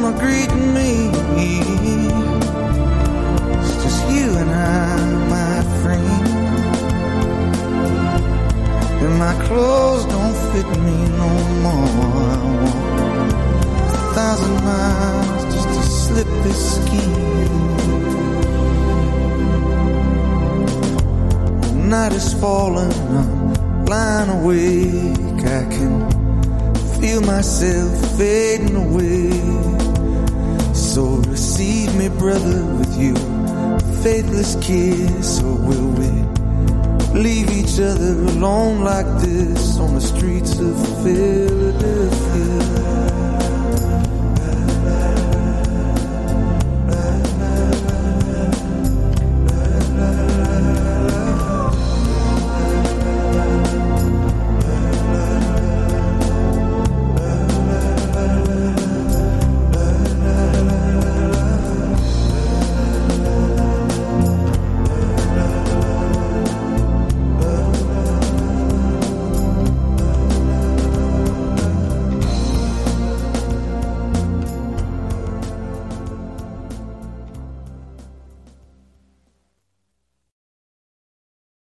Gonna greet me. It's just you and I, my friend. And my clothes don't fit me no more. I walk a thousand miles just to slip this skin. The night is falling, I'm lying awake. I can feel myself fading away. So receive me, brother, with you, faithless kiss, or will we leave each other alone like this on the streets of Philadelphia?